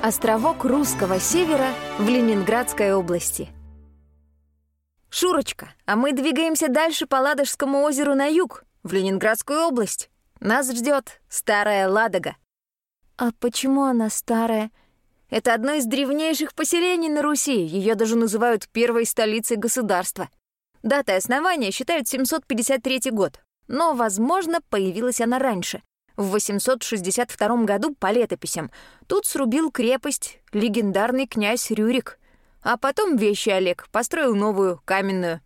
Островок русского севера в Ленинградской области. Шурочка, а мы двигаемся дальше по Ладожскому озеру на юг, в Ленинградскую область. Нас ждет Старая Ладога. А почему она старая? Это одно из древнейших поселений на Руси. Ее даже называют первой столицей государства. Датой основания считают 753 год. Но, возможно, появилась она раньше в 862 году по летописям. Тут срубил крепость легендарный князь Рюрик. А потом Вещий Олег построил новую, каменную.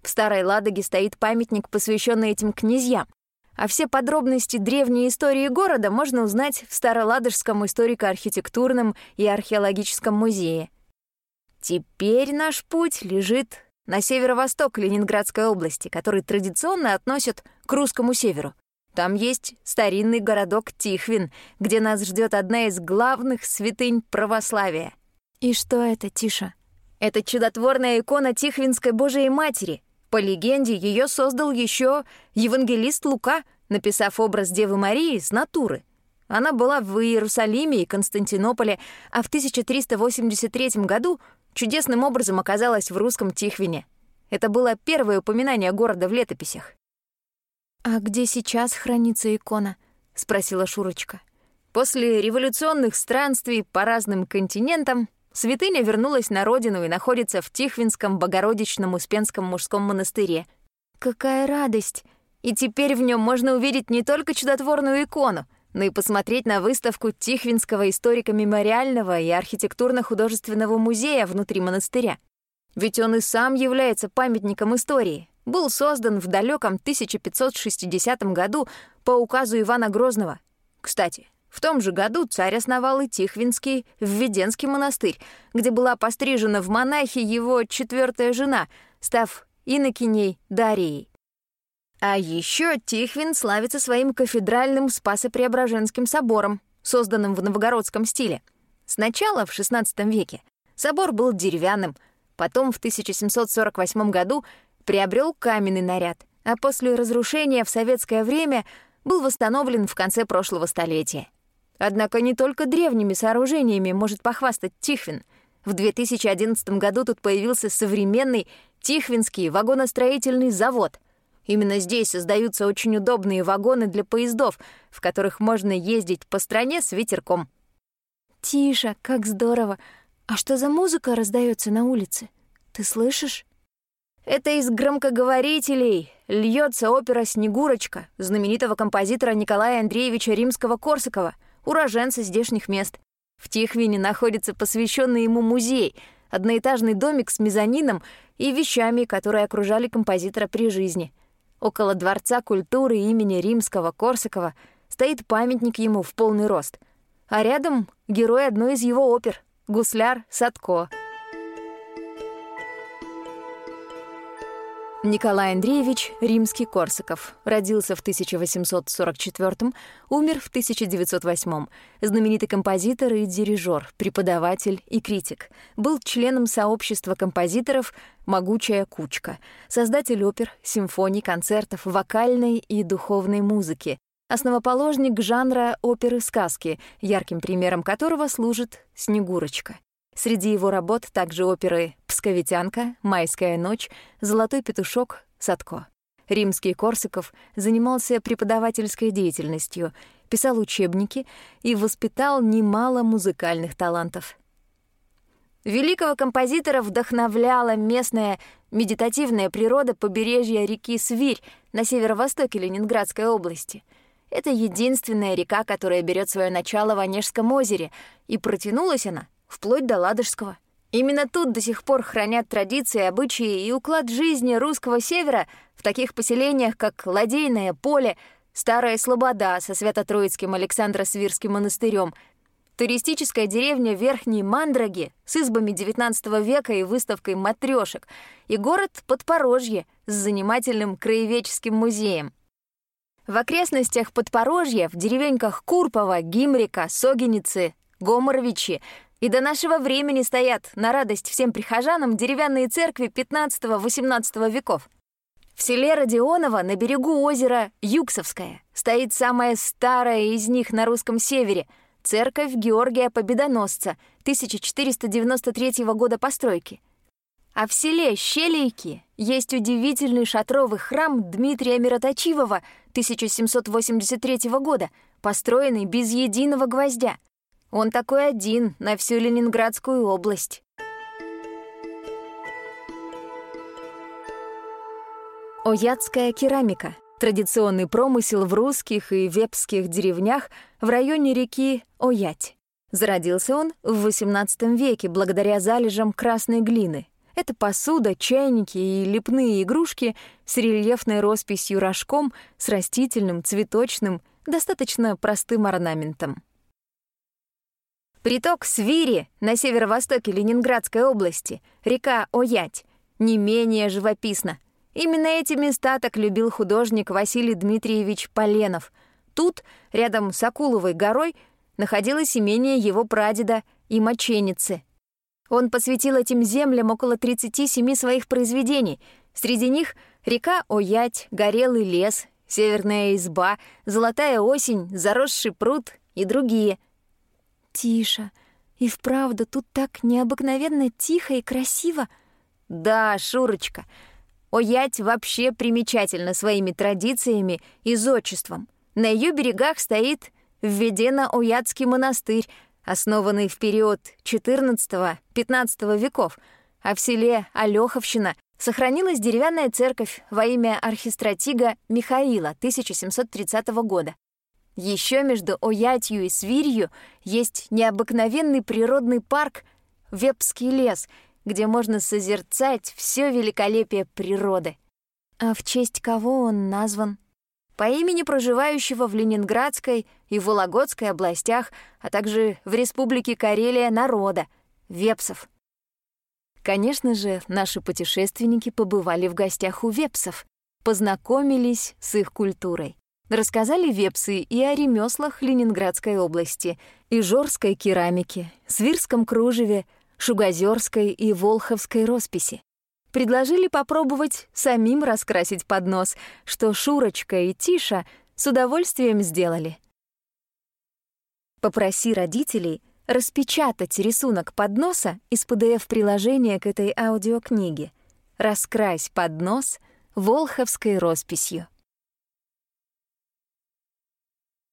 В Старой Ладоге стоит памятник, посвященный этим князьям. А все подробности древней истории города можно узнать в Староладожском историко-архитектурном и археологическом музее. Теперь наш путь лежит на северо-восток Ленинградской области, который традиционно относят к русскому северу. Там есть старинный городок Тихвин, где нас ждет одна из главных святынь православия. И что это, Тиша? Это чудотворная икона Тихвинской Божией Матери. По легенде, ее создал еще евангелист Лука, написав образ Девы Марии с натуры. Она была в Иерусалиме и Константинополе, а в 1383 году чудесным образом оказалась в русском Тихвине. Это было первое упоминание города в летописях. «А где сейчас хранится икона?» — спросила Шурочка. После революционных странствий по разным континентам святыня вернулась на родину и находится в Тихвинском Богородичном Успенском мужском монастыре. Какая радость! И теперь в нем можно увидеть не только чудотворную икону, но и посмотреть на выставку Тихвинского историко-мемориального и архитектурно-художественного музея внутри монастыря. Ведь он и сам является памятником истории, был создан в далеком 1560 году по указу Ивана Грозного. Кстати, в том же году царь основал и Тихвинский Введенский монастырь, где была пострижена в монахи его четвертая жена, став инокиней Дарией. А еще Тихвин славится своим кафедральным Спасо-Преображенским собором, созданным в новгородском стиле. Сначала, в XVI веке, собор был деревянным, потом в 1748 году приобрел каменный наряд, а после разрушения в советское время был восстановлен в конце прошлого столетия. Однако не только древними сооружениями может похвастать Тихвин. В 2011 году тут появился современный Тихвинский вагоностроительный завод. Именно здесь создаются очень удобные вагоны для поездов, в которых можно ездить по стране с ветерком. «Тише, как здорово! А что за музыка раздается на улице? Ты слышишь?» Это из громкоговорителей льется опера «Снегурочка» знаменитого композитора Николая Андреевича Римского-Корсакова, уроженца здешних мест. В Тихвине находится посвященный ему музей, одноэтажный домик с мезонином и вещами, которые окружали композитора при жизни. Около Дворца культуры имени Римского-Корсакова стоит памятник ему в полный рост. А рядом — герой одной из его опер — гусляр Садко — Николай Андреевич Римский-Корсаков. Родился в 1844 умер в 1908 Знаменитый композитор и дирижер, преподаватель и критик. Был членом сообщества композиторов «Могучая кучка», создатель опер, симфоний, концертов, вокальной и духовной музыки, основоположник жанра оперы-сказки, ярким примером которого служит «Снегурочка». Среди его работ также оперы «Псковитянка», «Майская ночь», «Золотой петушок», «Садко». Римский Корсаков занимался преподавательской деятельностью, писал учебники и воспитал немало музыкальных талантов. Великого композитора вдохновляла местная медитативная природа побережья реки Свирь на северо-востоке Ленинградской области. Это единственная река, которая берет свое начало в Онежском озере, и протянулась она вплоть до Ладожского. Именно тут до сих пор хранят традиции, обычаи и уклад жизни русского севера в таких поселениях, как Ладейное поле, Старая Слобода со Свято-Троицким Александро-Свирским монастырем, туристическая деревня Верхние Мандраги с избами XIX века и выставкой матрёшек и город Подпорожье с занимательным краеведческим музеем. В окрестностях Подпорожья, в деревеньках Курпова, Гимрика, Согиницы, Гоморовичи и до нашего времени стоят на радость всем прихожанам деревянные церкви XV-XVIII веков. В селе Родионово на берегу озера Юксовское стоит самая старая из них на русском севере — церковь Георгия Победоносца 1493 года постройки. А в селе Щелейки есть удивительный шатровый храм Дмитрия Мироточивого 1783 года, построенный без единого гвоздя. Он такой один на всю Ленинградскую область. Оядская керамика — традиционный промысел в русских и вепских деревнях в районе реки Оять. Зародился он в XVIII веке благодаря залежам красной глины. Это посуда, чайники и лепные игрушки с рельефной росписью рожком, с растительным, цветочным, достаточно простым орнаментом. Приток Свири на северо-востоке Ленинградской области, река Оять, не менее живописна. Именно эти места так любил художник Василий Дмитриевич Поленов. Тут, рядом с Акуловой горой, находилось имение его прадеда и моченицы. Он посвятил этим землям около 37 своих произведений. Среди них река Оять, горелый лес, северная изба, золотая осень, заросший пруд и другие. Тише. И вправду тут так необыкновенно тихо и красиво. Да, Шурочка, Оять вообще примечательна своими традициями и зодчеством. На ее берегах стоит Введено-Оятский монастырь, основанный в период XIV-XV веков, а в селе Алёховщина сохранилась деревянная церковь во имя архистратига Михаила 1730 года. Еще между Оятью и Свирью есть необыкновенный природный парк Вепский лес — где можно созерцать все великолепие природы. А в честь кого он назван? По имени проживающего в Ленинградской и Вологодской областях, а также в Республике Карелия народа — вепсов. Конечно же, наши путешественники побывали в гостях у вепсов, познакомились с их культурой. Рассказали вепсы и о ремеслах Ленинградской области, и жорской керамике, свирском кружеве, Шугозерской и Волховской росписи. Предложили попробовать самим раскрасить поднос, что Шурочка и Тиша с удовольствием сделали. Попроси родителей распечатать рисунок подноса из PDF-приложения к этой аудиокниге. Раскрась поднос волховской росписью.